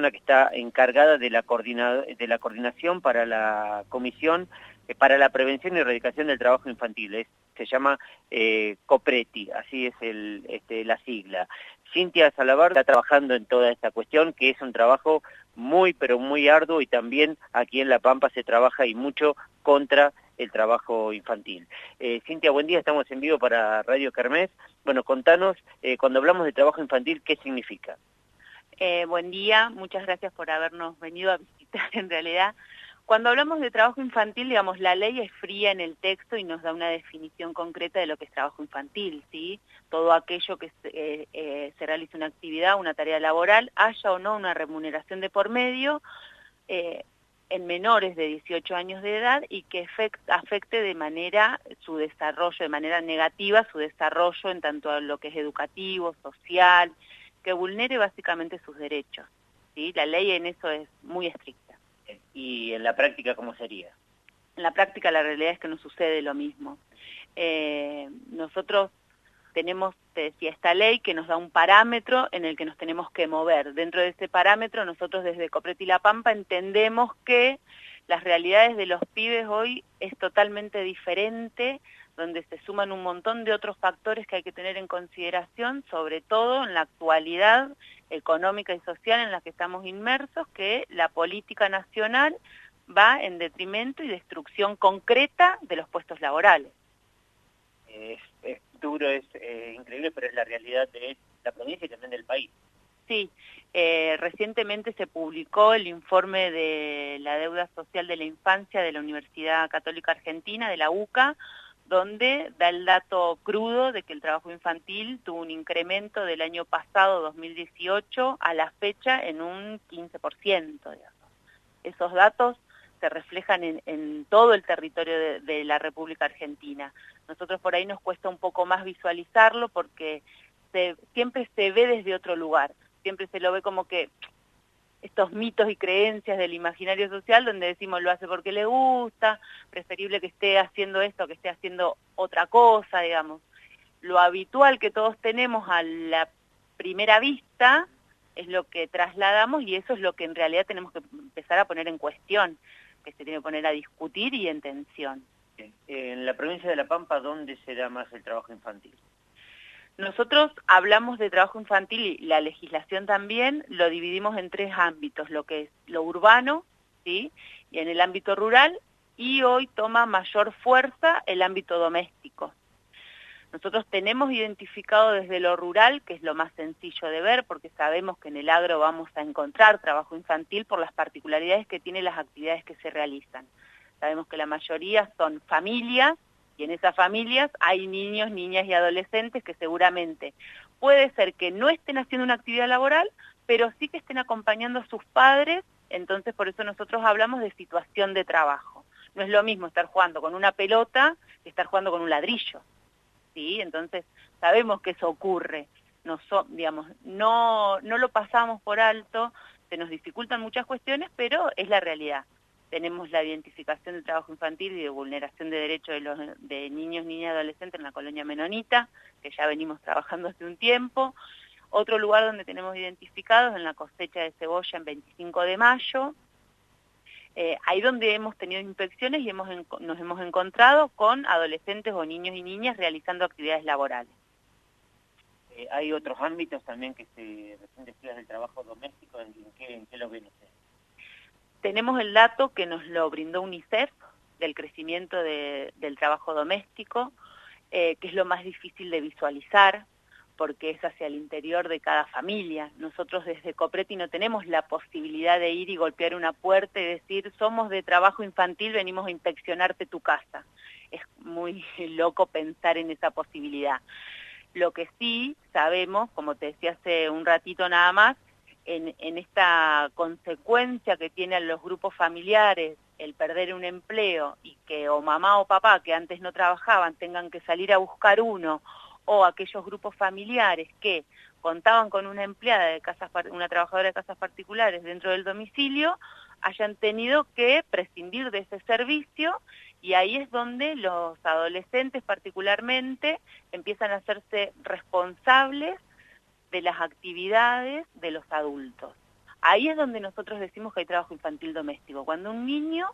persona que está encargada de la, de la coordinación para la comisión eh, para la prevención y erradicación del trabajo infantil. se llama eh, COPRETI, así es el, este, la sigla. Cintia Salabar está trabajando en toda esta cuestión, que es un trabajo muy, pero muy arduo y también aquí en La Pampa se trabaja y mucho contra el trabajo infantil. Eh, Cintia, buen día, estamos en vivo para Radio Carmes. Bueno, contanos, cuando hablamos de trabajo infantil, ¿qué significa? Eh, buen día, muchas gracias por habernos venido a visitar en realidad. Cuando hablamos de trabajo infantil, digamos, la ley es fría en el texto y nos da una definición concreta de lo que es trabajo infantil, ¿sí? Todo aquello que se, eh, eh, se realiza una actividad, una tarea laboral, haya o no una remuneración de por medio, eh, en menores de 18 años de edad y que afecte de manera su desarrollo, de manera negativa su desarrollo en tanto a lo que es educativo, social, que vulnere básicamente sus derechos. ¿sí? La ley en eso es muy estricta y en la práctica cómo sería? En la práctica la realidad es que no sucede lo mismo. Eh, nosotros tenemos, te decía, esta ley que nos da un parámetro en el que nos tenemos que mover. Dentro de ese parámetro nosotros desde Copret y La Pampa entendemos que las realidades de los pibes hoy es totalmente diferente, donde se suman un montón de otros factores que hay que tener en consideración, sobre todo en la actualidad económica y social en la que estamos inmersos, que la política nacional va en detrimento y destrucción concreta de los puestos laborales. Es, duro, es eh, increíble, pero es la realidad de la provincia y también del país. Sí, eh, recientemente se publicó el informe de la deuda social de la infancia de la Universidad Católica Argentina, de la UCA, donde da el dato crudo de que el trabajo infantil tuvo un incremento del año pasado, 2018, a la fecha en un 15%. Esos datos se reflejan en, todo el territorio de, la República Argentina. Nosotros por ahí nos cuesta un poco más visualizarlo porque siempre se ve desde otro lugar, siempre se lo ve como que estos mitos y creencias del imaginario social donde decimos lo hace porque le gusta, preferible que esté haciendo esto que esté haciendo otra cosa, digamos. Lo habitual que todos tenemos a la primera vista es lo que trasladamos y eso es lo que en realidad tenemos que empezar a poner en cuestión, que se tiene que poner a discutir y en tensión. En la provincia de La Pampa, ¿dónde se da más el trabajo infantil? Nosotros hablamos de trabajo infantil y la legislación también lo dividimos en tres ámbitos, lo que es lo urbano, ¿sí? y en el ámbito rural, y hoy toma mayor fuerza el ámbito doméstico. Nosotros tenemos identificado desde lo rural, que es lo más sencillo de ver, porque sabemos que en el agro vamos a encontrar trabajo infantil por las particularidades que tienen las actividades que se realizan. Sabemos que la mayoría son familias y en esas familias hay niños, niñas y adolescentes que seguramente puede ser que no estén haciendo una actividad laboral, pero sí que estén acompañando a sus padres, entonces por eso nosotros hablamos de situación de trabajo. No es lo mismo estar jugando con una pelota que estar jugando con un ladrillo. ¿sí? Entonces sabemos que eso ocurre. No, no lo pasamos por alto, se nos dificultan muchas cuestiones, pero es la realidad tenemos la identificación del trabajo infantil y de vulneración de derechos de, los, de niños, niñas y adolescentes en la colonia menonita, que ya venimos trabajando hace un tiempo. Otro lugar donde tenemos identificados en la cosecha de cebolla en 25 de mayo. Eh, ahí donde hemos tenido inspecciones y hemos, nos hemos encontrado con adolescentes o niños y niñas realizando actividades laborales. Eh, hay otros ámbitos también que se recién decías del trabajo doméstico, ¿en, qué, en qué lo ven ustedes? Tenemos el dato que nos lo brindó UNICEF del crecimiento del trabajo doméstico, eh, que es lo más difícil de visualizar, porque es hacia el interior de cada familia. Nosotros desde Copreti no tenemos la posibilidad de ir y golpear una puerta y decir, somos de trabajo infantil, venimos a inspeccionarte tu casa. Es muy loco pensar en esa posibilidad. Lo que sí sabemos, como te decía hace un ratito nada más, en, esta consecuencia que tienen los grupos familiares el perder un empleo y que o mamá o papá que antes no trabajaban tengan que salir a buscar uno o aquellos grupos familiares que contaban con una empleada de casas, una trabajadora de casas particulares dentro del domicilio, hayan tenido que prescindir de ese servicio y ahí es donde los adolescentes particularmente empiezan a hacerse responsables de las actividades de los adultos. Ahí es donde nosotros decimos que hay trabajo infantil doméstico, cuando un niño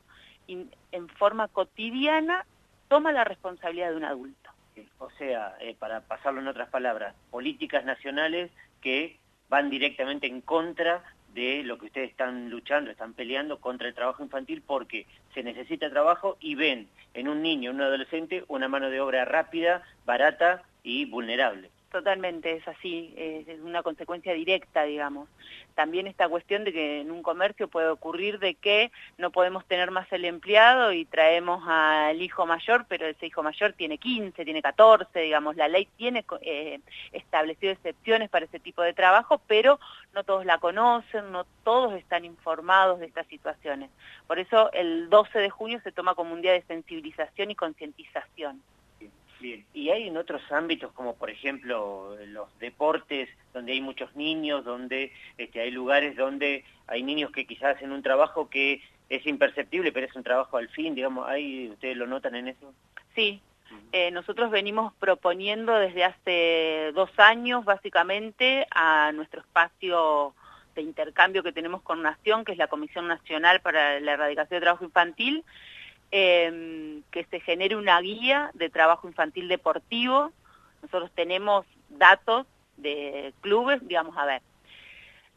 en forma cotidiana toma la responsabilidad de un adulto. O sea, eh, para pasarlo en otras palabras, políticas nacionales que van directamente en contra de lo que ustedes están luchando, están peleando contra el trabajo infantil porque se necesita trabajo y ven en un niño, en un adolescente, una mano de obra rápida, barata y vulnerable. Totalmente, es así, es una consecuencia directa, digamos. También esta cuestión de que en un comercio puede ocurrir de que no podemos tener más el empleado y traemos al hijo mayor, pero ese hijo mayor tiene 15, tiene 14, digamos, la ley tiene eh, establecido excepciones para ese tipo de trabajo, pero no todos la conocen, no todos están informados de estas situaciones. Por eso el 12 de junio se toma como un día de sensibilización y concientización. Bien, y hay en otros ámbitos como por ejemplo los deportes donde hay muchos niños, donde este, hay lugares donde hay niños que quizás hacen un trabajo que es imperceptible, pero es un trabajo al fin, digamos, ¿hay, ¿ustedes lo notan en eso? Sí, eh, nosotros venimos proponiendo desde hace dos años básicamente a nuestro espacio de intercambio que tenemos con Nación, que es la Comisión Nacional para la Erradicación de Trabajo Infantil, eh, que se genere una guía de trabajo infantil deportivo. Nosotros tenemos datos de clubes, digamos, a ver,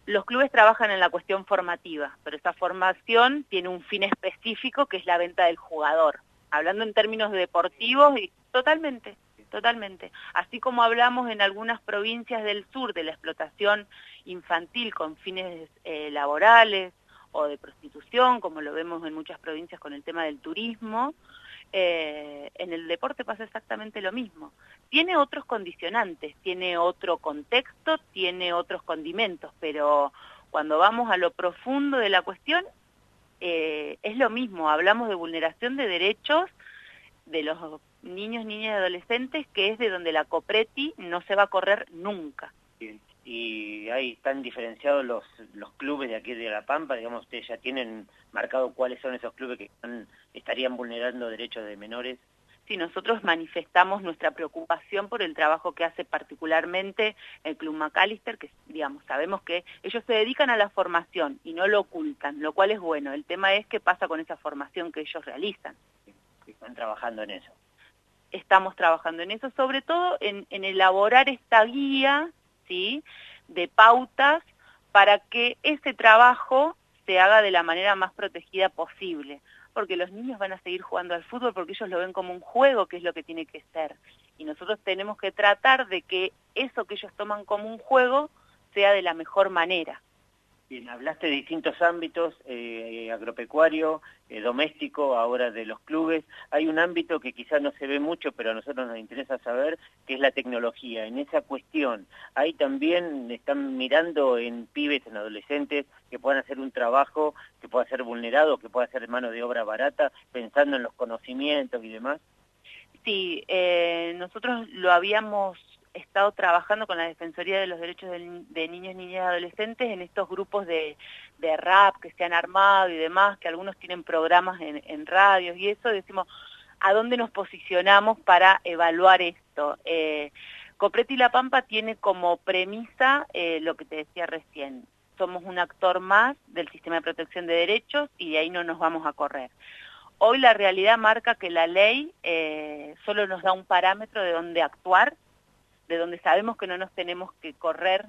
los clubes trabajan en la cuestión formativa, pero esa formación tiene un fin específico que es la venta del jugador. Hablando en términos deportivos, y totalmente, totalmente. Así como hablamos en algunas provincias del sur de la explotación infantil con fines eh, laborales, o de prostitución, como lo vemos en muchas provincias con el tema del turismo, eh, en el deporte pasa exactamente lo mismo. Tiene otros condicionantes, tiene otro contexto, tiene otros condimentos, pero cuando vamos a lo profundo de la cuestión, eh, es lo mismo, hablamos de vulneración de derechos de los niños, niñas y adolescentes, que es de donde la COPRETI no se va a correr nunca y ahí están diferenciados los, los clubes de aquí de La Pampa, digamos, ustedes ya tienen marcado cuáles son esos clubes que estarían vulnerando derechos de menores. Sí, nosotros manifestamos nuestra preocupación por el trabajo que hace particularmente el Club McAllister, que digamos, sabemos que ellos se dedican a la formación y no lo ocultan, lo cual es bueno. El tema es qué pasa con esa formación que ellos realizan. Están trabajando en eso. Estamos trabajando en eso, sobre todo en, en elaborar esta guía de pautas para que ese trabajo se haga de la manera más protegida posible. Porque los niños van a seguir jugando al fútbol porque ellos lo ven como un juego, que es lo que tiene que ser. Y nosotros tenemos que tratar de que eso que ellos toman como un juego sea de la mejor manera. Bien, hablaste de distintos ámbitos, eh, agropecuario, eh, doméstico, ahora de los clubes. Hay un ámbito que quizás no se ve mucho, pero a nosotros nos interesa saber, que es la tecnología. En esa cuestión, ahí también están mirando en pibes, en adolescentes, que puedan hacer un trabajo que pueda ser vulnerado, que pueda ser mano de obra barata, pensando en los conocimientos y demás. Sí, eh, nosotros lo habíamos estado trabajando con la Defensoría de los Derechos de, Niños, Niñas y Adolescentes en estos grupos de, rap que se han armado y demás, que algunos tienen programas en, radios y eso, decimos, ¿a dónde nos posicionamos para evaluar esto? Eh, Copreti La Pampa tiene como premisa eh, lo que te decía recién, somos un actor más del sistema de protección de derechos y de ahí no nos vamos a correr. Hoy la realidad marca que la ley eh, solo nos da un parámetro de dónde actuar de donde sabemos que no nos tenemos que correr,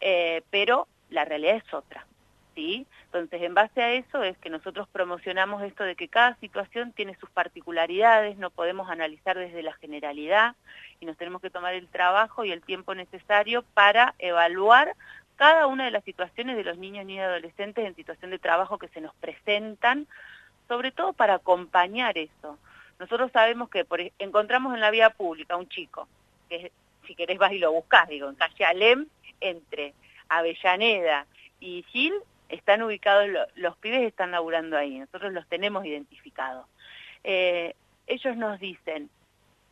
eh, pero la realidad es otra. ¿sí? Entonces, en base a eso es que nosotros promocionamos esto de que cada situación tiene sus particularidades, no podemos analizar desde la generalidad y nos tenemos que tomar el trabajo y el tiempo necesario para evaluar cada una de las situaciones de los niños y adolescentes en situación de trabajo que se nos presentan, sobre todo para acompañar eso. Nosotros sabemos que por, encontramos en la vía pública un chico que si querés vas y lo buscás, digo, en calle Alem, entre Avellaneda y Gil, están ubicados, los pibes están laburando ahí, nosotros los tenemos identificados. Eh, ellos nos dicen,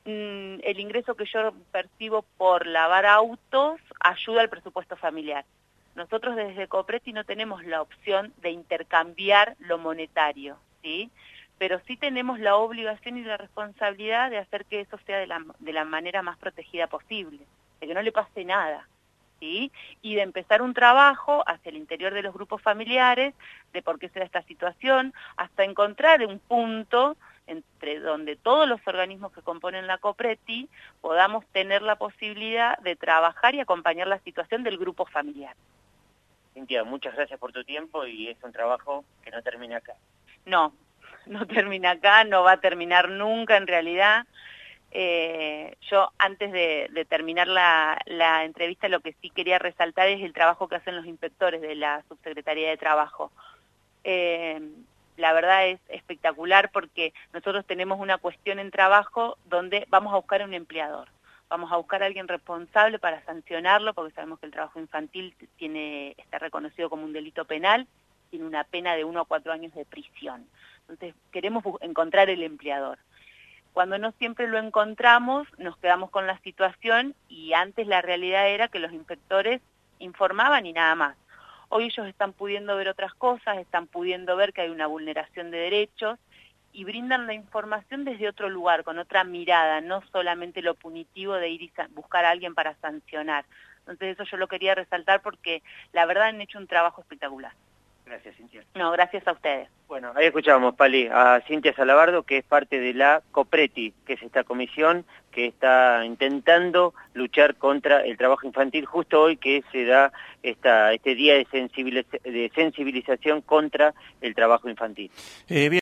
mm, el ingreso que yo percibo por lavar autos ayuda al presupuesto familiar. Nosotros desde Copreti no tenemos la opción de intercambiar lo monetario, ¿sí? Pero sí tenemos la obligación y la responsabilidad de hacer que eso sea de la, de la manera más protegida posible, de que no le pase nada. ¿sí? Y de empezar un trabajo hacia el interior de los grupos familiares, de por qué se da esta situación, hasta encontrar un punto entre donde todos los organismos que componen la COPRETI podamos tener la posibilidad de trabajar y acompañar la situación del grupo familiar. Cintia, muchas gracias por tu tiempo y es un trabajo que no termina acá. No, no termina acá, no va a terminar nunca en realidad. Eh, yo antes de, terminar la, entrevista lo que sí quería resaltar es el trabajo que hacen los inspectores de la Subsecretaría de Trabajo. Eh, la verdad es espectacular porque nosotros tenemos una cuestión en trabajo donde vamos a buscar a un empleador. Vamos a buscar a alguien responsable para sancionarlo porque sabemos que el trabajo infantil está reconocido como un delito penal, tiene una pena de uno a cuatro años de prisión. Entonces queremos encontrar el empleador. Cuando no siempre lo encontramos, nos quedamos con la situación y antes la realidad era que los inspectores informaban y nada más. Hoy ellos están pudiendo ver otras cosas, están pudiendo ver que hay una vulneración de derechos y brindan la información desde otro lugar, con otra mirada, no solamente lo punitivo de ir y buscar a alguien para sancionar. Entonces eso yo lo quería resaltar porque la verdad han hecho un trabajo espectacular. Gracias, Cintia. No, gracias a ustedes. Bueno, ahí escuchábamos, Pali, a Cintia Salabardo, que es parte de la COPRETI, que es esta comisión que está intentando luchar contra el trabajo infantil, justo hoy que se da esta, este día de, sensibilización contra el trabajo infantil. Eh,